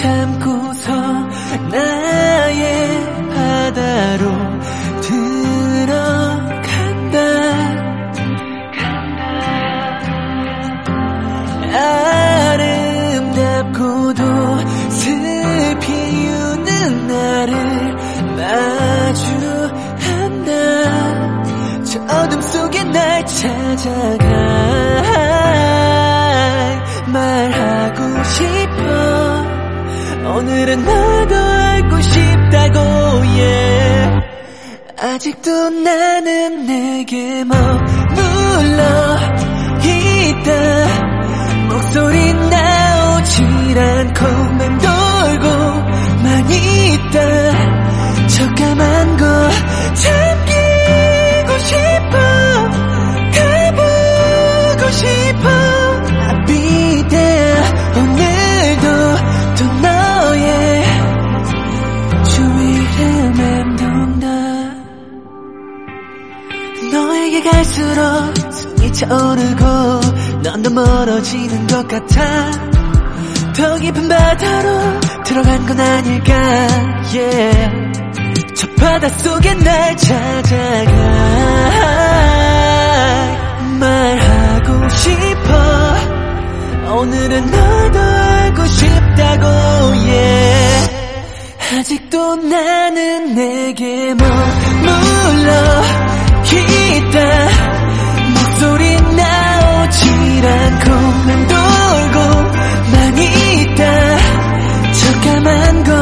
참고서 나의 바다로 들어간다. 아름답고도 슬피 우는 나를 마주한다. 저 어둠 속에 날 찾아가 말하고 싶어 오늘은 너도 알고 싶다고 yeah. 아직도 나는 내게 머물러 있다 목소리 나오질 않고 맴돌고만 있다 저 까만 거 잠기 너에게 갈수록 숨이 차오르고 넌 더 멀어지는 것 같아 더 깊은 바다로 들어간 건 아닐까 yeah. 저 바닷속에 날 찾아가 말하고 싶어 오늘은 너도 알고 싶다고 yeah. 아직도 나는 내게 머물러 나만 걸